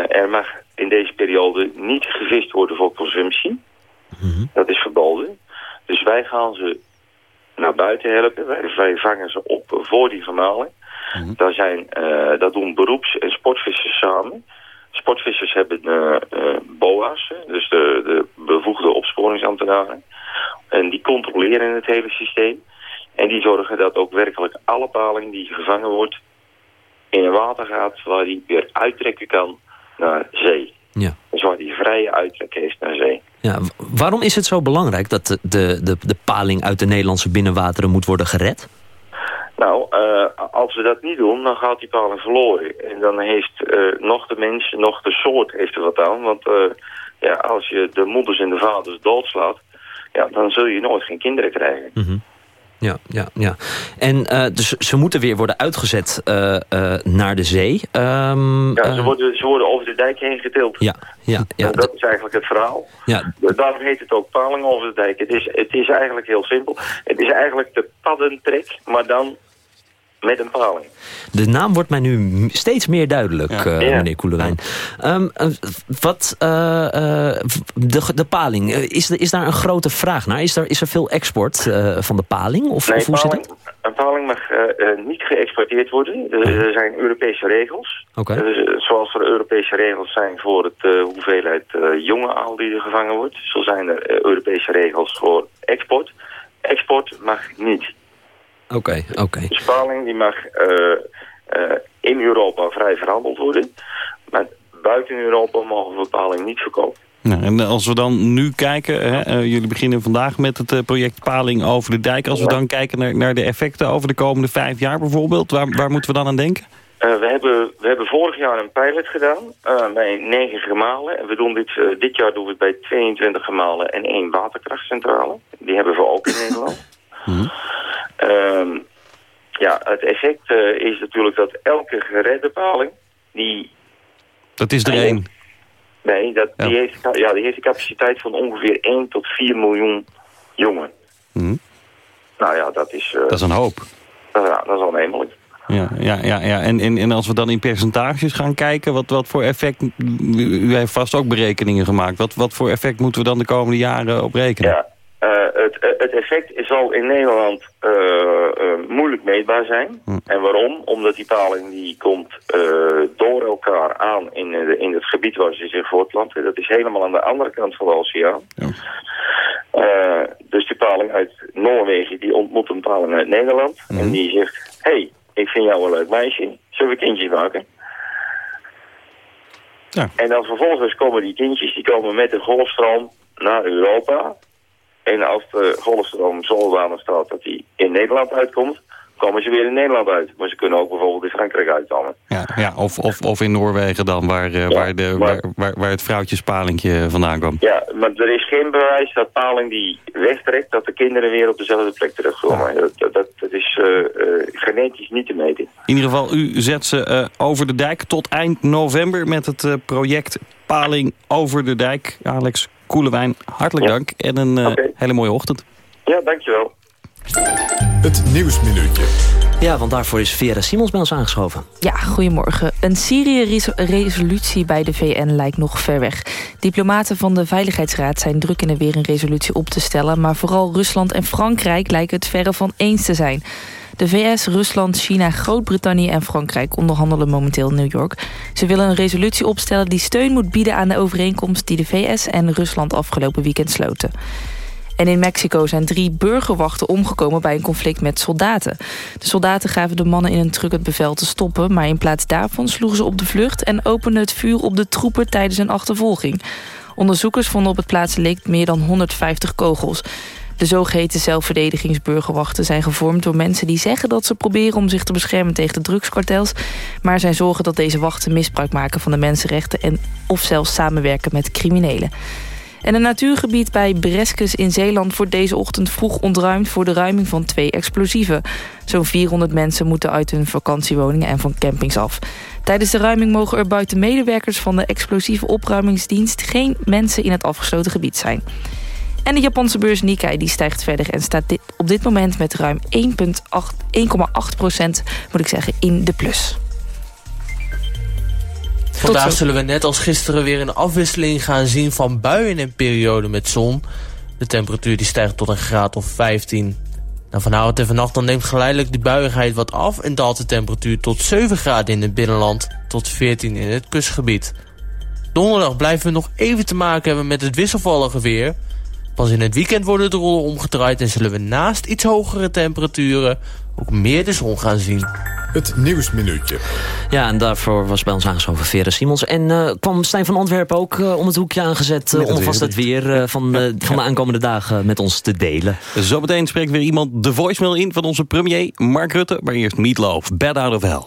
er mag in deze periode niet gevist worden voor consumptie. Mm -hmm. Dat is verboden. Dus wij gaan ze naar buiten helpen. Wij, wij vangen ze op voor die vermaling. Mhm. Mm -hmm. Daar zijn, uh, dat doen beroeps- en sportvissers samen. Sportvissers hebben uh, uh, BOA's, dus de, de bevoegde opsporingsambtenaren. En die controleren het hele systeem. En die zorgen dat ook werkelijk alle paling die gevangen wordt in een water gaat waar die weer uittrekken kan naar zee. Ja. Dus waar die vrije uittrek heeft naar zee. Ja, waarom is het zo belangrijk dat de, de, de paling uit de Nederlandse binnenwateren moet worden gered? Als we dat niet doen, dan gaat die paling verloren. En dan heeft uh, nog de mens, nog de soort heeft er wat aan. Want uh, ja, als je de moeders en de vaders doodslaat, ja, dan zul je nooit geen kinderen krijgen. Mm -hmm. Ja, ja, ja. En dus ze moeten weer worden uitgezet naar de zee. Um, ja, ze worden, ze worden over de dijk heen getild. Ja, ja, ja. dat is eigenlijk het verhaal. Ja. Daarom heet het ook paling over de dijk. Het is, het is eigenlijk heel simpel. Het is eigenlijk de paddentrek, maar dan met een paling. De naam wordt mij nu steeds meer duidelijk, ja. uh, ja. meneer Koelewijn. Um, uh, wat, uh, de, de paling, is, is daar een grote vraag naar? Is er, is er veel export van de paling? Of, nee, of hoe paling, zit? Een paling mag niet geëxporteerd worden. Er, er zijn Europese regels. Okay. Zoals er Europese regels zijn voor het hoeveelheid jonge aal die er gevangen wordt. Zo zijn er Europese regels voor export. Export mag niet. Oké, okay, oké. Okay. De spaling die mag uh, uh, in Europa vrij verhandeld worden. Maar buiten Europa mogen we bepaling niet verkopen. Nou, en als we dan nu kijken, hè, uh, jullie beginnen vandaag met het project Paling over de dijk. Als we dan kijken naar, naar de effecten over de komende vijf jaar bijvoorbeeld, waar, waar moeten we dan aan denken? Uh, we, hebben, we hebben vorig jaar een pilot gedaan uh, bij negen gemalen. En we doen dit, uh, dit jaar doen we het bij 22 gemalen en één waterkrachtcentrale. Die hebben we ook in Nederland. Mm Um, ja, het effect uh, is natuurlijk dat elke geredde paling, die... Dat is er één? Nee, dat, ja. Die, heeft, ja, die heeft de capaciteit van ongeveer 1 tot 4 miljoen jongen. Mm. Nou ja, dat is... Uh, dat is een hoop. Dat, ja, dat is. Ja, ja, ja, ja. En, en, en als we dan in percentages gaan kijken, wat, wat voor effect... U heeft vast ook berekeningen gemaakt. Wat, wat voor effect moeten we dan de komende jaren op rekenen? Ja. Uh, het, het, effect zal in Nederland uh, uh, moeilijk meetbaar zijn. Hm. En waarom? Omdat die paling die komt door elkaar aan in, de, in het gebied waar ze zich voortplanten. Dat is helemaal aan de andere kant van de oceaan. Ja. dus die paling uit Noorwegen die ontmoet een paling uit Nederland. Hm. En die zegt, hé, hey, ik vind jou een leuk meisje. Zullen we kindjes maken? Ja. En dan vervolgens komen die kindjes die komen met de golfstroom naar Europa. En als de golfstroom zodanig staat dat die in Nederland uitkomt, komen ze weer in Nederland uit. Maar ze kunnen ook bijvoorbeeld in Frankrijk uitkomen. Ja, ja of, of, of in Noorwegen dan, waar, uh, ja, waar, de, maar, waar, waar, waar, het vrouwtjespalingje vandaan kwam. Ja, maar er is geen bewijs dat paling die wegtrekt, dat de kinderen weer op dezelfde plek terechtkomen. Ja. Dat, dat, dat, is uh, uh, genetisch niet te meten. In ieder geval, u zet ze over de dijk tot eind november met het project Paling over de dijk. Alex Koelewijn, hartelijk ja. dank en een uh, okay. hele mooie ochtend. Ja, dankjewel. Het Nieuwsminuutje. Ja, want daarvoor is Vera Simons bij ons aangeschoven. Ja, goedemorgen. Een Syrië-resolutie bij de VN lijkt nog ver weg. Diplomaten van de Veiligheidsraad zijn druk in de weer een resolutie op te stellen... maar vooral Rusland en Frankrijk lijken het verre van eens te zijn... De VS, Rusland, China, Groot-Brittannië en Frankrijk onderhandelen momenteel in New York. Ze willen een resolutie opstellen die steun moet bieden aan de overeenkomst die de VS en Rusland afgelopen weekend sloten. En in Mexico zijn drie burgerwachten omgekomen bij een conflict met soldaten. De soldaten gaven de mannen in een truck het bevel te stoppen... maar in plaats daarvan sloegen ze op de vlucht... en openden het vuur op de troepen tijdens een achtervolging. Onderzoekers vonden op het plaatselijk meer dan 150 kogels. De zogeheten zelfverdedigingsburgerwachten zijn gevormd door mensen die zeggen dat ze proberen om zich te beschermen tegen de drugskartels, maar zijn zorgen dat deze wachten misbruik maken van de mensenrechten en of zelfs samenwerken met criminelen. En een natuurgebied bij Breskes in Zeeland wordt deze ochtend vroeg ontruimd voor de ruiming van twee explosieven. Zo'n 400 mensen moeten uit hun vakantiewoningen en van campings af. Tijdens de ruiming mogen er buiten medewerkers van de explosieve opruimingsdienst geen mensen in het afgesloten gebied zijn. En de Japanse beurs Nikkei die stijgt verder en staat dit, op dit moment met ruim 1,8 procent, moet ik zeggen, in de plus. Vandaag zullen we net als gisteren weer een afwisseling gaan zien van buien en perioden met zon. De temperatuur die stijgt tot een graad of 15. Nou, vanavond en vannacht dan neemt geleidelijk de buiigheid wat af... en daalt de temperatuur tot 7 graden in het binnenland, tot 14 in het kustgebied. Donderdag blijven we nog even te maken hebben met het wisselvallige weer... Pas in het weekend worden de rollen omgedraaid en zullen we naast iets hogere temperaturen ook meer de zon gaan zien. Het Nieuwsminuutje. Ja, en daarvoor was bij ons aangeschoven Vera Simons. En uh, kwam Stijn van Antwerpen ook uh, om het hoekje aangezet... Uh, om vast het weer van, van de aankomende dagen met ons te delen. Zometeen spreekt weer iemand de voicemail in van onze premier Mark Rutte. Maar eerst Meatloaf, Bad Out of Hell.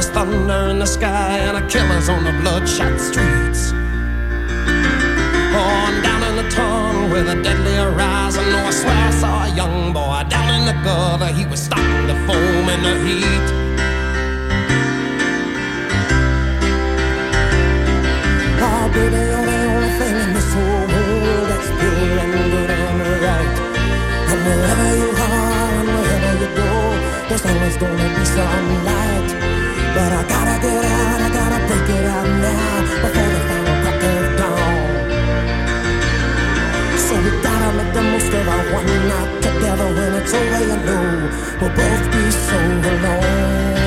there's thunder in the sky and a killer's on the bloodshot streets. Oh, down in the tunnel with a deadly horizon, oh, I swear I saw a young boy down in the gutter. He was starting the foam and the heat. Oh, baby, you're the only thing in this whole world that's pure and good and right. And wherever you are and wherever you go, there's always gonna be some light. But I gotta get out, I gotta break it out now before the final crack of dawn. So we gotta make the most of our one night together. When it's over, you know we'll both be so alone.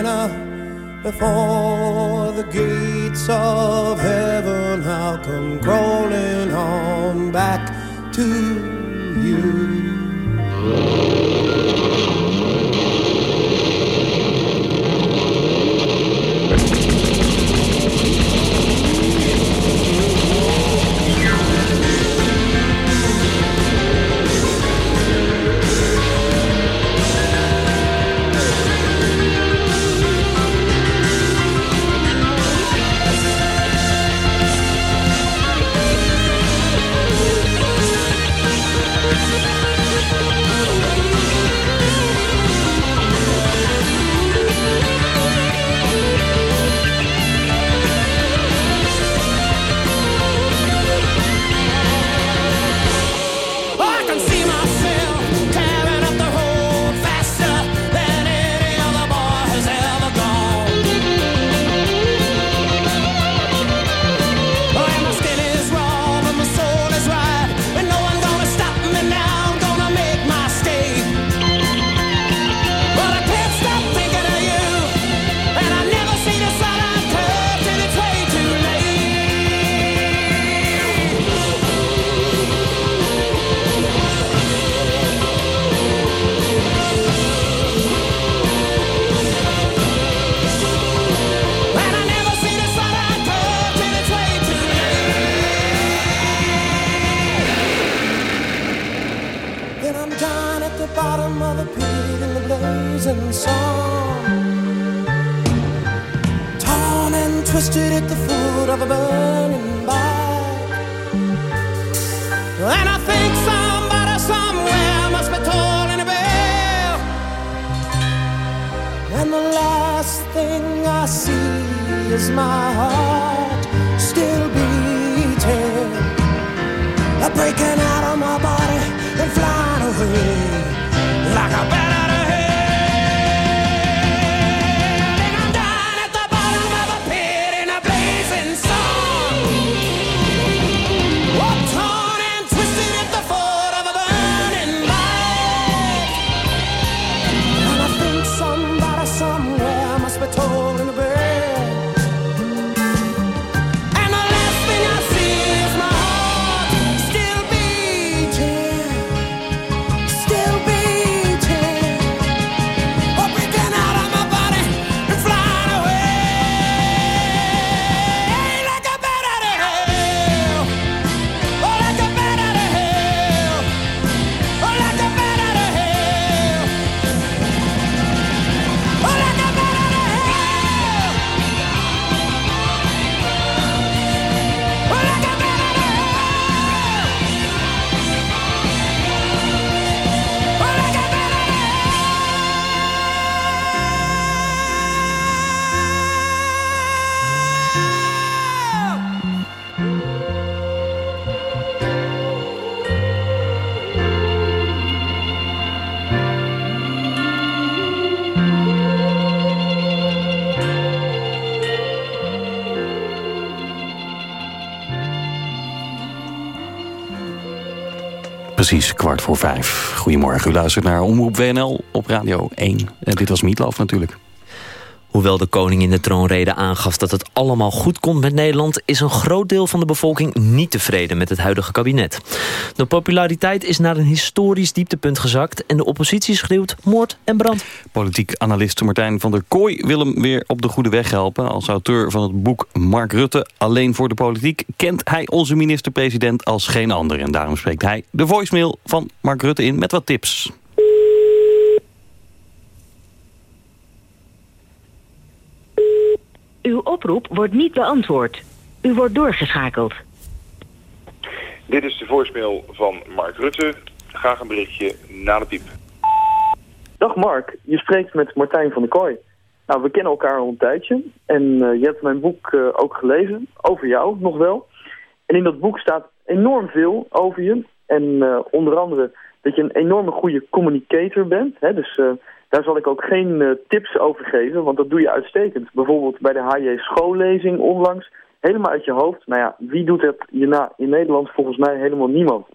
sinner before the gates of heaven. I'll come crawling on back to twisted at the foot of a burning bark. And I think somebody somewhere must be tolling a bell. And the last thing I see is my heart still beating, breaking out of my body and flying away like a better. precies kwart voor vijf. Goedemorgen, u luistert naar Omroep WNL op Radio 1. En eh, dit was Mietlof natuurlijk. Hoewel de koning in de troonrede aangaf dat het allemaal goed komt met Nederland... is een groot deel van de bevolking niet tevreden met het huidige kabinet. De populariteit is naar een historisch dieptepunt gezakt... en de oppositie schreeuwt moord en brand. Politiek analist Martijn van der Kooi wil hem weer op de goede weg helpen. Als auteur van het boek Mark Rutte, Alleen voor de Politiek... kent hij onze minister-president als geen ander. En daarom spreekt hij de voicemail van Mark Rutte in met wat tips. Uw oproep wordt niet beantwoord. U wordt doorgeschakeld. Dit is de voicemail van Mark Rutte. Graag een berichtje na de piep. Dag Mark, je spreekt met Martijn van der Kooi. Nou, we kennen elkaar al een tijdje en eh, je hebt mijn boek eh, ook gelezen, over jou nog wel. En in dat boek staat enorm veel over je. En eh, onder andere dat je een enorme goede communicator bent. Hè? Dus eh, daar zal ik ook geen eh, tips over geven, want dat doe je uitstekend. Bijvoorbeeld bij de HJ schoollezing onlangs, helemaal uit je hoofd. Nou ja, wie doet het hierna in Nederland? Volgens mij helemaal niemand.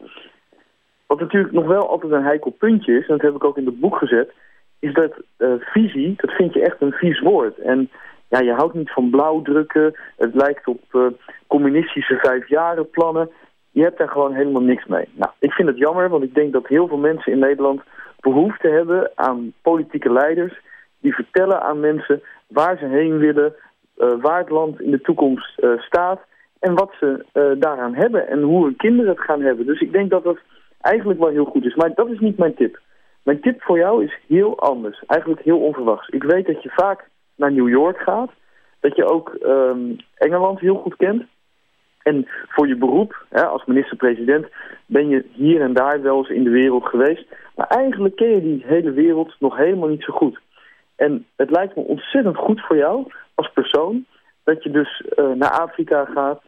Wat natuurlijk nog wel altijd een heikel puntje is, en dat heb ik ook in het boek gezet, is dat eh, visie, dat vind je echt een vies woord. En ja, je houdt niet van blauwdrukken, het lijkt op eh, communistische vijfjarenplannen. Je hebt daar gewoon helemaal niks mee. Nou, ik vind het jammer, want ik denk dat heel veel mensen in Nederland behoefte hebben aan politieke leiders die vertellen aan mensen waar ze heen willen, eh, waar het land in de toekomst eh, staat en wat ze eh, daaraan hebben en hoe hun kinderen het gaan hebben. Dus ik denk dat dat eigenlijk wel heel goed is. Maar dat is niet mijn tip. Mijn tip voor jou is heel anders. Eigenlijk heel onverwachts. Ik weet dat je vaak naar New York gaat. Dat je ook ehm, Engeland heel goed kent. En voor je beroep, hè, als minister-president, ben je hier en daar wel eens in de wereld geweest. Maar eigenlijk ken je die hele wereld nog helemaal niet zo goed. En het lijkt me ontzettend goed voor jou als persoon dat je dus eh, naar Afrika gaat,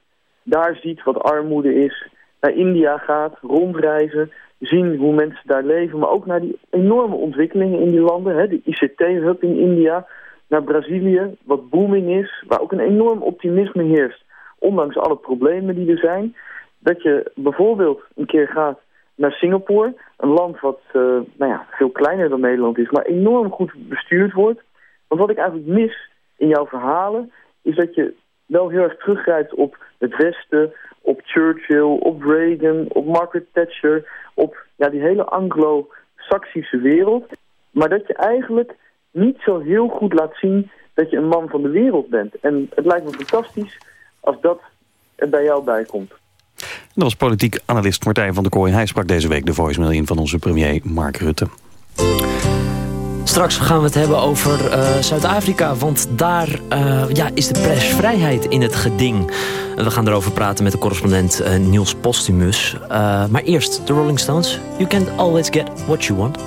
daar ziet wat armoede is, naar India gaat, rondreizen, zien hoe mensen daar leven, maar ook naar die enorme ontwikkelingen in die landen, hè, de ICT-hub in India, naar Brazilië, wat booming is, waar ook een enorm optimisme heerst, ondanks alle problemen die er zijn, dat je bijvoorbeeld een keer gaat naar Singapore, een land wat eh, nou ja, veel kleiner dan Nederland is, maar enorm goed bestuurd wordt. Want wat ik eigenlijk mis in jouw verhalen, is dat je wel heel erg teruggrijpt op het Westen, op Churchill, op Reagan, op Margaret Thatcher, op ja, die hele anglo-saxische wereld. Maar dat je eigenlijk niet zo heel goed laat zien dat je een man van de wereld bent. En het lijkt me fantastisch als dat er bij jou bij komt. Dat was politiek analist Martijn van der Kooi. Hij sprak deze week de voicemail in van onze premier Mark Rutte. Straks gaan we het hebben over eh, Zuid-Afrika, want daar eh, ja, is de persvrijheid in het geding. We gaan erover praten met de correspondent eh, Niels Postumus. Eh, maar eerst de Rolling Stones. You can't always get what you want.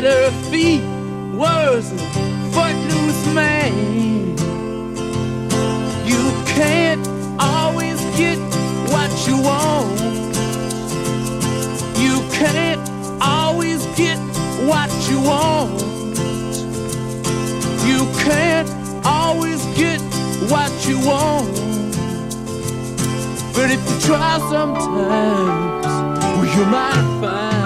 At her feet was a footloose man. You can't always get what you want. You can't always get what you want. You can't always get what you want. But if you try sometimes, well, you might find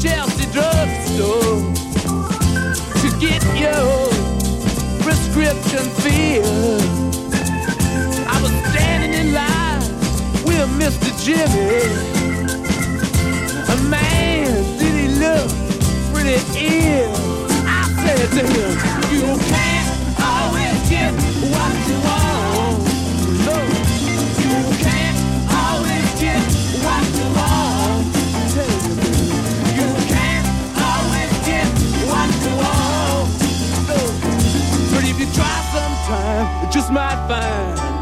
Chelsea drugstore to get your prescription filled. I was standing in line with Mr. Jimmy. A man, did he look pretty ill? I said to him, You can't always get what you want. Sometime, just might find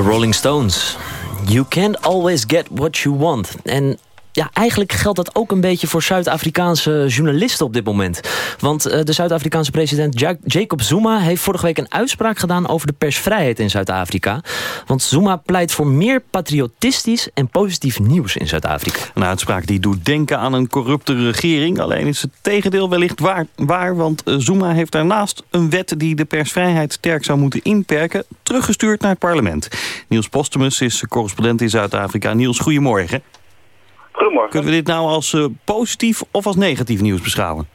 The Rolling Stones. You can't always get what you want. En ja, eigenlijk geldt dat ook een beetje voor Zuid-Afrikaanse journalisten op dit moment. Want eh, de Zuid-Afrikaanse president Ja- Jacob Zuma heeft vorige week een uitspraak gedaan over de persvrijheid in Zuid-Afrika. Want Zuma pleit voor meer patriotistisch en positief nieuws in Zuid-Afrika. Een uitspraak die doet denken aan een corrupte regering. Alleen is het tegendeel wellicht waar, waar want eh, Zuma heeft daarnaast een wet die de persvrijheid sterk zou moeten inperken, teruggestuurd naar het parlement. Niels Postumus is correspondent in Zuid-Afrika. Niels, goedemorgen. Goedemorgen. Kunnen we dit nou als eh, positief of als negatief nieuws beschouwen?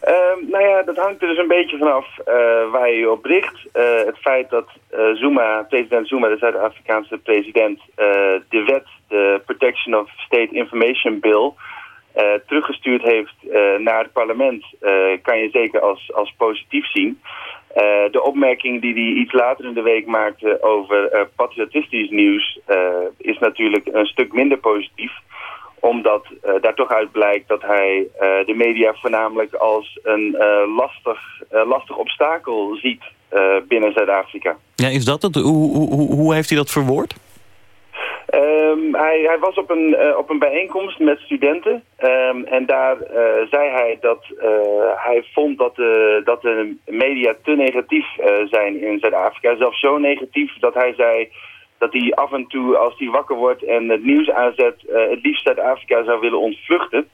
Ehm, nou ja, dat hangt er dus een beetje vanaf eh, waar je je op richt. Eh, het feit dat Zuma, president Zuma, de Zuid-Afrikaanse president, de wet, de Protection of State Information Bill, teruggestuurd heeft naar het parlement, kan je zeker als, als positief zien. Eh, de opmerking die hij iets later in de week maakte over eh, patriotistisch nieuws eh, is natuurlijk een stuk minder positief omdat daar toch uit blijkt dat hij de media voornamelijk als een lastig, lastig obstakel ziet binnen Zuid-Afrika. Ja, is dat het? Hoe, hoe- hoe heeft hij dat verwoord? Ehm, hij, hij was op een, eh, op een bijeenkomst met studenten ehm, en daar eh, zei hij dat eh, hij vond dat de, dat de media te negatief zijn in Zuid-Afrika. Zelfs zo negatief dat hij zei dat hij af en toe als hij wakker wordt en het nieuws aanzet het liefst Zuid-Afrika zou willen ontvluchten.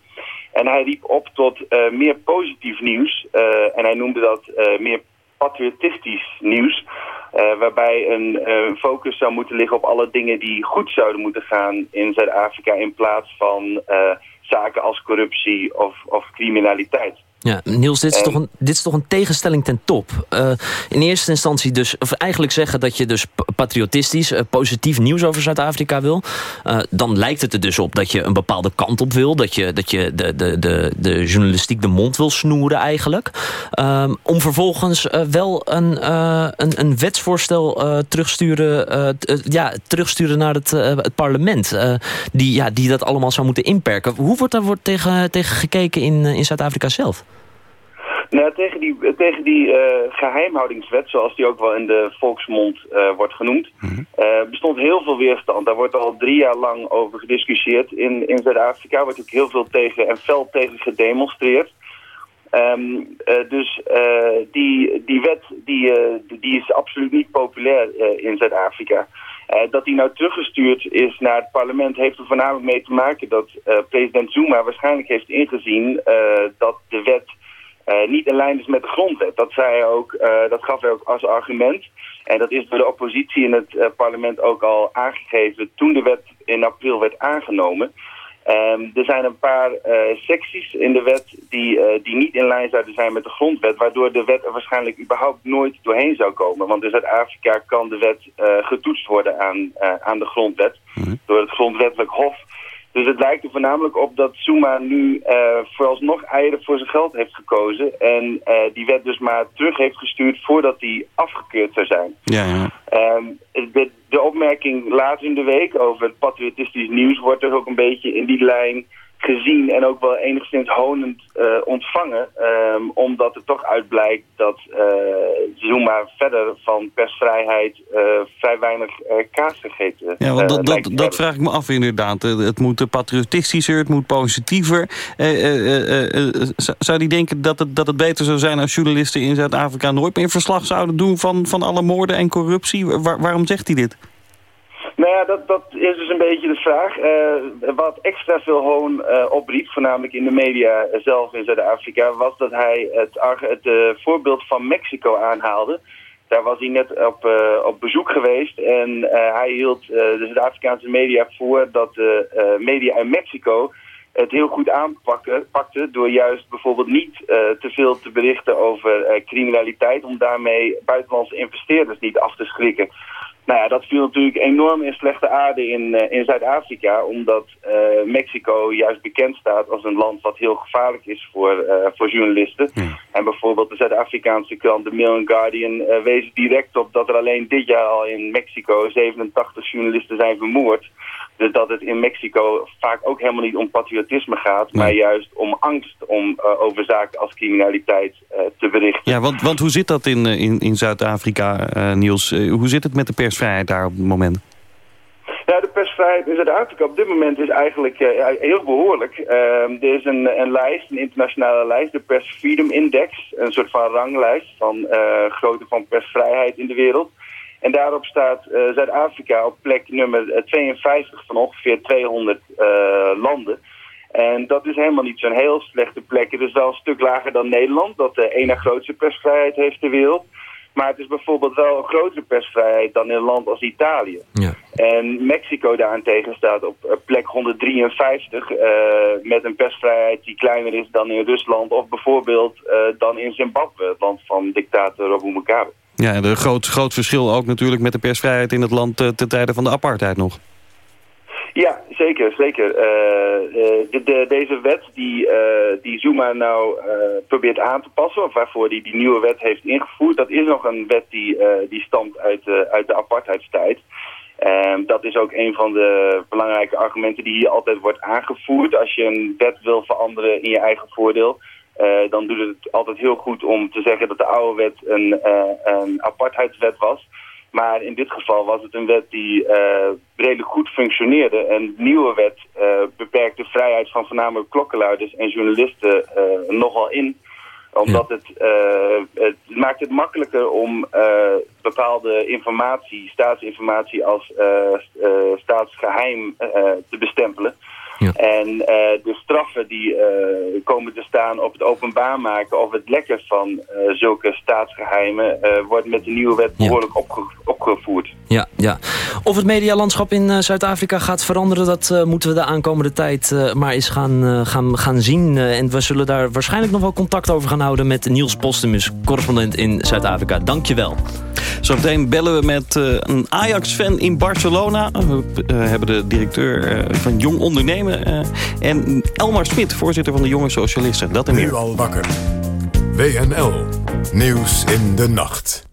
En hij riep op tot meer positief nieuws en hij noemde dat meer patriotistisch nieuws. eh, waarbij een eh, focus zou moeten liggen op alle dingen die goed zouden moeten gaan in Zuid-Afrika in plaats van eh, zaken als corruptie of, of criminaliteit. Ja, Niels, dit is, En- toch een, dit is toch een tegenstelling ten top. Eh, in eerste instantie dus, of eigenlijk zeggen dat je dus patriotistisch, eh, positief nieuws over Zuid-Afrika wil. Eh, dan lijkt het er dus op dat je een bepaalde kant op wil. Dat je, dat je de, de, de, de journalistiek de mond wil snoeren eigenlijk. Ehm, om vervolgens wel een, een, een wetsvoorstel terugsturen, ja, terugsturen naar het, het parlement. die, ja, die dat allemaal zou moeten inperken. Hoe wordt daar wordt tegen, tegen gekeken in, in Zuid-Afrika zelf? Nou, tegen die, tegen die eh, geheimhoudingswet, zoals die ook wel in de volksmond eh, wordt genoemd, eh, bestond heel veel weerstand. Daar wordt al drie jaar lang over gediscussieerd in, in Zuid-Afrika. Er wordt ook heel veel tegen en fel tegen gedemonstreerd. Ehm, eh, dus die, die wet die, die is absoluut niet populair in Zuid-Afrika. Dat die nou teruggestuurd is naar het parlement heeft er voornamelijk mee te maken dat president Zuma waarschijnlijk heeft ingezien dat de wet eh, niet in lijn is met de grondwet. Dat, zei hij ook, eh, dat gaf hij ook als argument. En dat is door de oppositie in het eh, parlement ook al aangegeven toen de wet in april werd aangenomen. Ehm, er zijn een paar secties in de wet die, die niet in lijn zouden zijn met de grondwet, waardoor de wet er waarschijnlijk überhaupt nooit doorheen zou komen. Want in Zuid-Afrika kan de wet getoetst worden aan, aan de grondwet door het grondwettelijk hof. Dus het lijkt er voornamelijk op dat Zuma nu eh, vooralsnog eieren voor zijn geld heeft gekozen. En eh, die wet dus maar terug heeft gestuurd voordat die afgekeurd zou zijn. Ja, ja. Ehm, de, de opmerking later in de week over het patriotistisch nieuws wordt dus ook een beetje in die lijn gezien en ook wel enigszins honend eh, ontvangen. ehm, omdat er toch uitblijkt dat eh, Zuma verder van persvrijheid eh, vrij weinig kaas gegeten Ja, want dat, dat, dat vraag ik me af inderdaad. Het moet patriotistischer, het moet positiever. Zou die denken dat het, dat het beter zou zijn als journalisten in Zuid-Afrika nooit meer verslag zouden doen van, van alle moorden en corruptie? Waar- waarom zegt hij dit? Nou ja, dat, dat is dus een beetje de vraag. Eh, wat extra veel hoon eh, opriep, voornamelijk in de media zelf in Zuid-Afrika, was dat hij het, het eh, voorbeeld van Mexico aanhaalde. Daar was hij net op, op bezoek geweest en hij hield de Zuid-Afrikaanse media voor dat de media in Mexico het heel goed aanpakken pakte door juist bijvoorbeeld niet te veel te berichten over criminaliteit om daarmee buitenlandse investeerders niet af te schrikken. Nou ja, dat viel natuurlijk enorm in slechte aarde in, eh, in Zuid-Afrika, omdat eh, Mexico juist bekend staat als een land wat heel gevaarlijk is voor, eh, voor journalisten. En bijvoorbeeld de Zuid-Afrikaanse krant The Mail and Guardian eh, wees direct op dat er alleen dit jaar al in Mexico 87 journalisten zijn vermoord. Dus dat het in Mexico vaak ook helemaal niet om patriotisme gaat, maar juist om angst om eh, over zaken als criminaliteit eh, te berichten. Ja, want, want hoe zit dat in, eh, in, in Zuid-Afrika, Niels? Hoe zit het met de persvrijheid daar op het moment? Ja, de persvrijheid in Zuid-Afrika op dit moment is eigenlijk heel behoorlijk. Ehm, er is een, een lijst, een internationale lijst, de Press Freedom Index. Een soort van ranglijst van grootte van persvrijheid in de wereld. En daarop staat eh, Zuid-Afrika op plek nummer eh, 52 van ongeveer 200 eh, landen. En dat is helemaal niet zo'n heel slechte plek. Het is wel een stuk lager dan Nederland, dat de ene grootste persvrijheid heeft ter wereld. Maar het is bijvoorbeeld wel een grotere persvrijheid dan in een land als Italië. Ja. En Mexico daarentegen staat op eh, plek 153 eh, met een persvrijheid die kleiner is dan in Rusland of bijvoorbeeld eh, dan in Zimbabwe, het land van dictator Robo Mugabe. Ja, een groot, groot verschil ook natuurlijk met de persvrijheid in het land eh, ten tijde van de apartheid nog. Ja, zeker, zeker. Eh, eh, de, de- deze wet die, die Zuma nou probeert aan te passen, of waarvoor hij die nieuwe wet heeft ingevoerd, dat is nog een wet die, die stamt uit, uit de apartheidstijd. Ehm, dat is ook een van de belangrijke argumenten die hier altijd wordt aangevoerd. Als je een wet wil veranderen in je eigen voordeel, eh, dan doet het altijd heel goed om te zeggen dat de oude wet een, eh, een apartheidswet was. Maar in dit geval was het een wet die eh, redelijk goed functioneerde. En de nieuwe wet beperkt de vrijheid van voornamelijk klokkenluiders en journalisten nogal in omdat het, het maakt het makkelijker om bepaalde informatie, staatsinformatie als eh, eh, staatsgeheim eh, te bestempelen. En eh, de straffen die eh, komen te staan op het openbaar maken of het lekken van eh, zulke staatsgeheimen eh, wordt met de nieuwe wet behoorlijk opge- opgevoerd. Ja, ja. Of het medialandschap in Zuid-Afrika gaat veranderen... dat moeten we de aankomende tijd maar eens gaan, gaan, gaan zien. En we zullen daar waarschijnlijk nog wel contact over gaan houden... met Niels Postumus, correspondent in Zuid-Afrika. Dank je wel. Zometeen bellen we met eh, een Ajax-fan in Barcelona. We eh, hebben de directeur eh, van Jong Ondernemen. en Elmar Smit, voorzitter van de Jonge Socialisten. Dat en meer. Nu al wakker. WNL. Nieuws in de nacht.